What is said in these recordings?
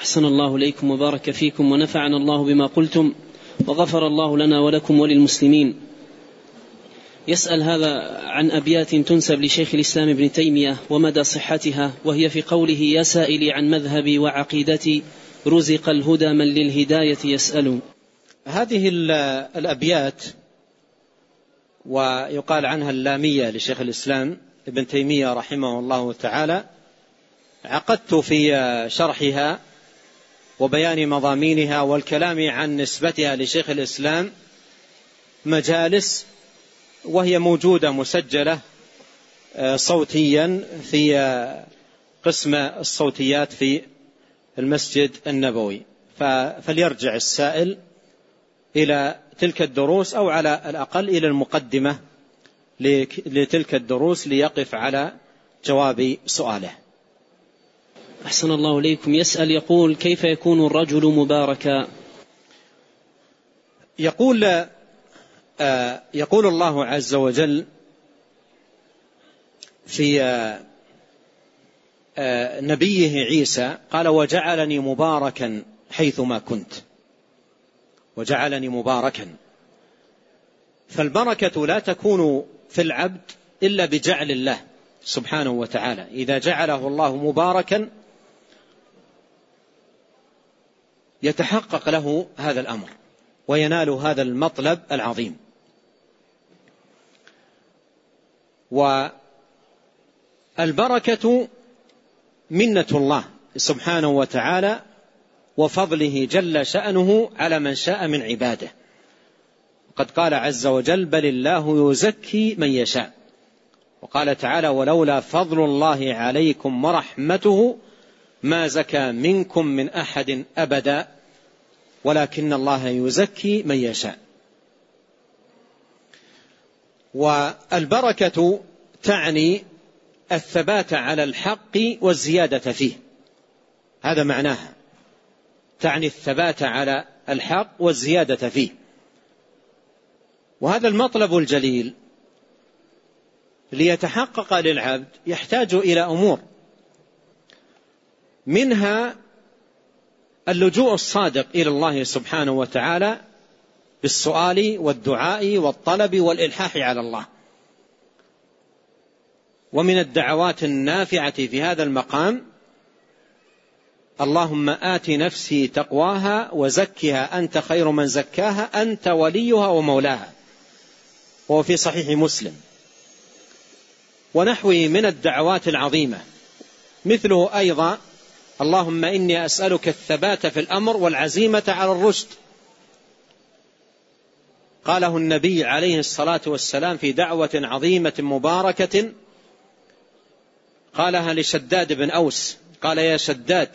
أحسن الله إليكم وبارك فيكم ونفعنا الله بما قلتم وغفر الله لنا ولكم وللمسلمين. يسأل هذا عن أبيات تنسب لشيخ الإسلام ابن تيمية ومدى صحتها وهي في قوله يا سائلي عن مذهبي وعقيدتي رزق الهدى من للهداية يسأل هذه الأبيات ويقال عنها اللامية لشيخ الإسلام ابن تيمية رحمه الله تعالى عقدت في شرحها وبيان مضامينها والكلام عن نسبتها لشيخ الإسلام مجالس وهي موجودة مسجلة آه، صوتيا في آه، قسم الصوتيات في المسجد النبوي. فليرجع السائل إلى تلك الدروس أو على الأقل إلى المقدمة لتلك الدروس ليقف على جواب سؤاله. أحسن الله إليكم. يسأل يقول كيف يكون الرجل مباركا؟ يقول آه، يقول الله عز وجل في آه، آه، نبيه عيسى قال وجعلني مباركا حيثما كنت. وجعلني مباركا. فالبركة لا تكون في العبد إلا بجعل الله سبحانه وتعالى. إذا جعله الله مباركا يتحقق له هذا الأمر وينال هذا المطلب العظيم. والبركة منة الله سبحانه وتعالى وفضله جل شأنه على من شاء من عباده. قد قال عز وجل بل الله يزكي من يشاء وقال تعالى ولولا فضل الله عليكم ورحمته ما زكى منكم من أحد أبدا ولكن الله يزكي من يشاء. والبركة تعني الثبات على الحق والزيادة فيه. هذا معناها. تعني الثبات على الحق والزيادة فيه. وهذا المطلب الجليل. ليتحقق للعبد يحتاج إلى أمور. منها اللجوء الصادق إلى الله سبحانه وتعالى بالسؤال والدعاء والطلب والإلحاح على الله. ومن الدعوات النافعة في هذا المقام اللهم آت نفسي تقواها وزكها أنت خير من زكاها أنت وليها ومولاها. وهو في صحيح مسلم. ونحوه من الدعوات العظيمة مثله أيضا اللهم إني أسألك الثبات في الأمر والعزيمة على الرشد. قاله النبي عليه الصلاة والسلام في دعوة عظيمة مباركة قالها لشداد بن أوس. قال يا شداد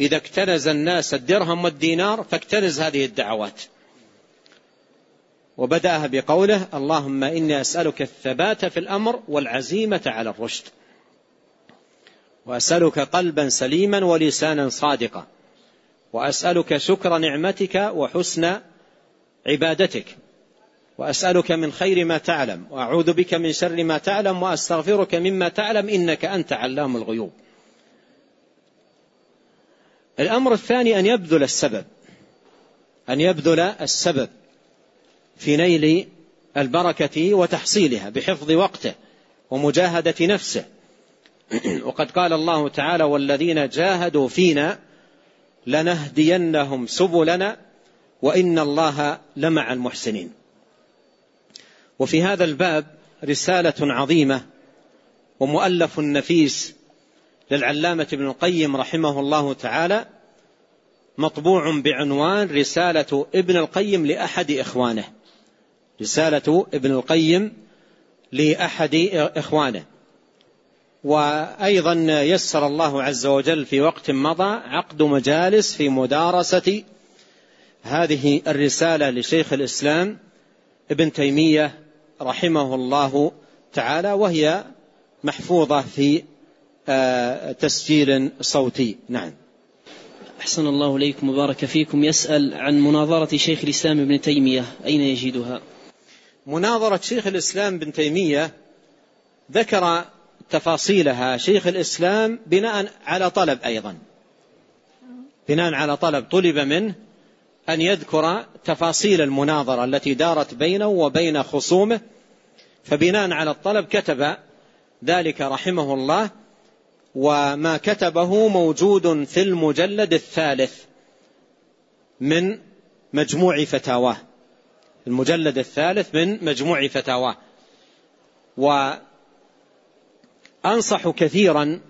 إذا اكتنز الناس الدرهم والدينار فاكتنز هذه الدعوات. وبدأها بقوله اللهم إني أسألك الثبات في الأمر والعزيمة على الرشد. وأسألك قلبا سليما ولسانا صادقا. وأسألك شكر نعمتك وحسن عبادتك. وأسألك من خير ما تعلم. وأعوذ بك من شر ما تعلم وأستغفرك مما تعلم إنك أنت علام الغيوب. الأمر الثاني أن يبذل السبب. أن يبذل السبب في نيل البركة وتحصيلها بحفظ وقته ومجاهدة نفسه. وقد قال الله تعالى والذين جاهدوا فينا لنهدينهم سبلنا وإن الله لمع المحسنين. وفي هذا الباب رسالة عظيمة ومؤلف نفيس للعلامة ابن القيم رحمه الله تعالى مطبوع بعنوان رسالة ابن القيم لأحد إخوانه. رسالة ابن القيم لأحد إخوانه. وأيضا يسر الله عز وجل في وقت مضى عقد مجالس في مدارسة هذه الرسالة لشيخ الإسلام ابن تيمية رحمه الله تعالى وهي محفوظة في آه، تسجيل صوتي. نعم. أحسن الله إليكم وبارك فيكم. يسأل عن مناظرة شيخ الإسلام ابن تيمية. أين يجدها؟ مناظرة شيخ الإسلام ابن تيمية ذكر تفاصيلها. شيخ الإسلام بناء على طلب أيضا. بناء على طلب طلب منه أن يذكر تفاصيل المناظرة التي دارت بينه وبين خصومه. فبناء على الطلب كتب ذلك رحمه الله وما كتبه موجود في المجلد الثالث من مجموع فتاواه. المجلد الثالث من مجموع فتاواه. وأنصح كثيرا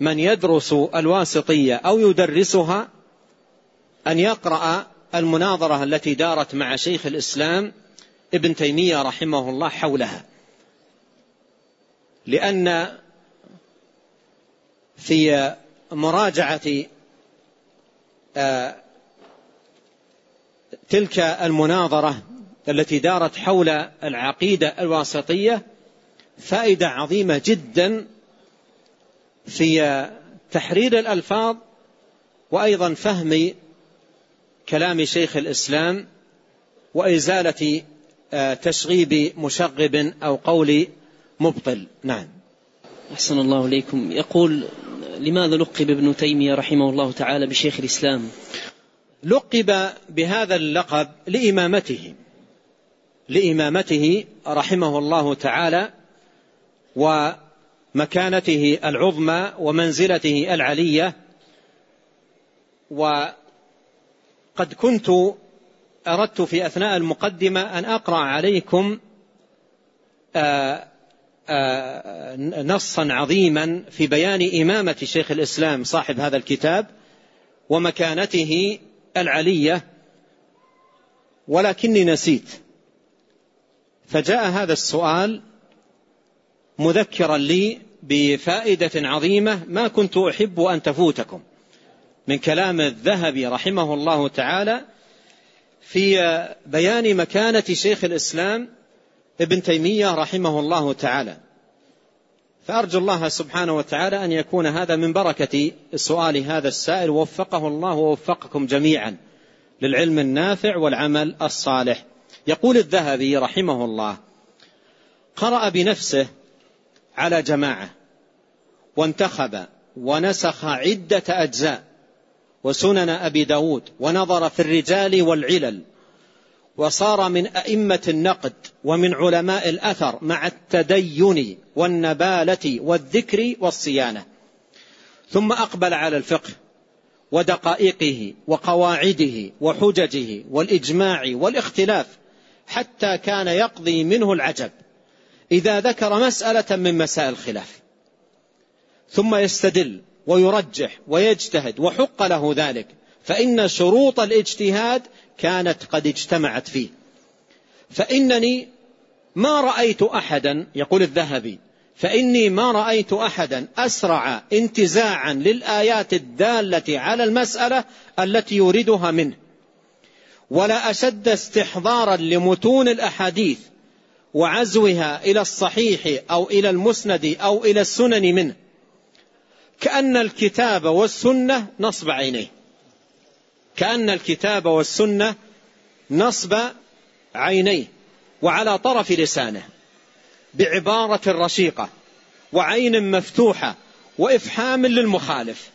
من يدرس الواسطية أو يدرسها أن يقرأ المناظرة التي دارت مع شيخ الإسلام ابن تيمية رحمه الله حولها. لأن في مراجعة آه، تلك المناظرة التي دارت حول العقيدة الواسطية فائدة عظيمة جدا في تحرير الألفاظ وأيضا فهم كلام شيخ الإسلام وإزالة آه، تشغيب مشغب أو قول مبطل. نعم. أحسن الله إليكم. يقول لماذا لقب ابن تيمية رحمه الله تعالى بشيخ الإسلام؟ لقب بهذا اللقب لإمامته لإمامته رحمه الله تعالى ومكانته العظمى ومنزلته العلية. وقد كنت أردت في أثناء المقدمة أن أقرأ عليكم آه، آه، نصا عظيما في بيان إمامة شيخ الإسلام صاحب هذا الكتاب ومكانته العلية. ولكني نسيت. فجاء هذا السؤال مذكرا لي بفائدة عظيمة ما كنت أحب أن تفوتكم. من كلام الذهبي رحمه الله تعالى في بيان مكانة شيخ الإسلام ابن تيمية رحمه الله تعالى. فأرجو الله سبحانه وتعالى أن يكون هذا من بركة سؤال هذا السائل وفقه الله ووفقكم جميعا للعلم النافع والعمل الصالح. يقول الذهبي رحمه الله قرأ بنفسه على جماعة وانتخب ونسخ عدة أجزاء وسنن أبي داود ونظر في الرجال والعلل وصار من أئمة النقد ومن علماء الأثر مع التدين والنبالة والذكر والصيانة. ثم أقبل على الفقه ودقائقه وقواعده وحججه والإجماع والاختلاف حتى كان يقضي منه العجب. إذا ذكر مسألة من مسائل الخلاف. ثم يستدل ويرجح ويجتهد وحق له ذلك. فإن شروط الاجتهاد كانت قد اجتمعت فيه. فإنني ما رأيت أحدا يقول الذهبي فإني ما رأيت أحدا أسرع انتزاعا للآيات الدالة على المسألة التي يريدها منه. ولا أشد استحضارا لمتون الأحاديث وعزوها إلى الصحيح أو إلى المسند أو إلى السنن منه. كأن الكتاب والسنة نصب عينيه. كأن الكتاب والسنة نصب عينيه وعلى طرف لسانه بعبارة رشيقة وعين مفتوحة وإفحام للمخالف.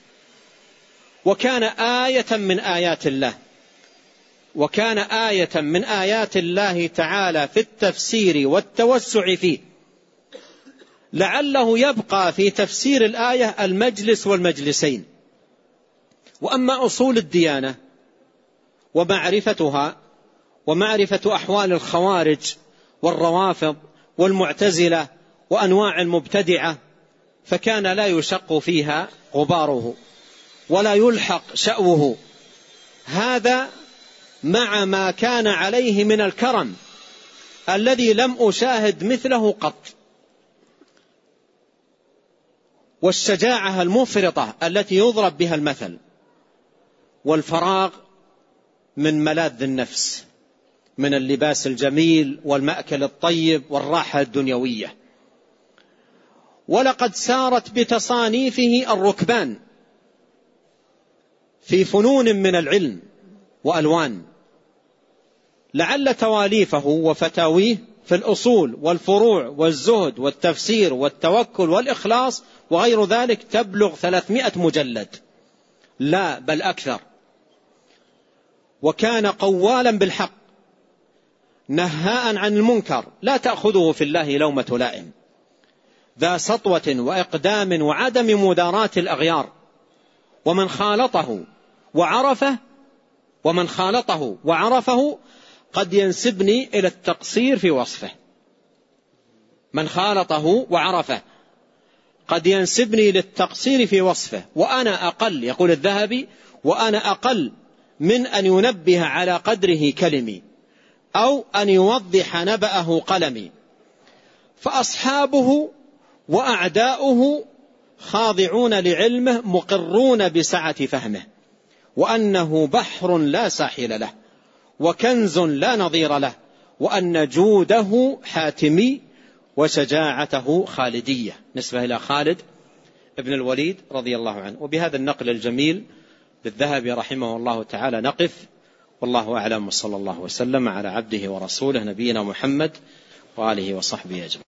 وكان آية من آيات الله. وكان آية من آيات الله تعالى في التفسير والتوسع فيه. لعله يبقى في تفسير الآية المجلس والمجلسين. وأما أصول الديانة ومعرفتها ومعرفة أحوال الخوارج والروافض والمعتزلة وأنواع المبتدعة فكان لا يشق فيها غباره ولا يلحق شأوه. هذا مع ما كان عليه من الكرم الذي لم أشاهد مثله قط. والشجاعة المفرطة التي يضرب بها المثل. والفراغ من ملاذ النفس من اللباس الجميل والمأكل الطيب والراحة الدنيوية. ولقد سارت بتصانيفه الركبان في فنون من العلم وألوان. لعل تواليفه وفتاويه في الأصول والفروع والزهد والتفسير والتوكل والإخلاص وغير ذلك تبلغ ثلاثمائة مجلد. لا بل أكثر. وكان قوالا بالحق نهاء عن المنكر لا تأخذه في الله لومة لائم. ذا سطوة وإقدام وعدم مداراة الأغيار. ومن خالطه وعرفه ومن خالطه وعرفه قد ينسبني إلى التقصير في وصفه. من خالطه وعرفه. قد ينسبني للتقصير في وصفه. وأنا أقل يقول الذهبي وأنا أقل من أن ينبه على قدره كلمي أو أن يوضح نبأه قلمي. فأصحابه وأعداؤه خاضعون لعلمه مقرون بسعة فهمه وأنه بحر لا ساحل له. وكنز لا نظير له وأن جوده حاتمي وشجاعته خالدية. نسبة إلى خالد ابن الوليد رضي الله عنه. وبهذا النقل الجميل للذهبي رحمه الله تعالى نقف. والله أعلم. وصلى الله وسلم على عبده ورسوله نبينا محمد وآله وصحبه أجمعين.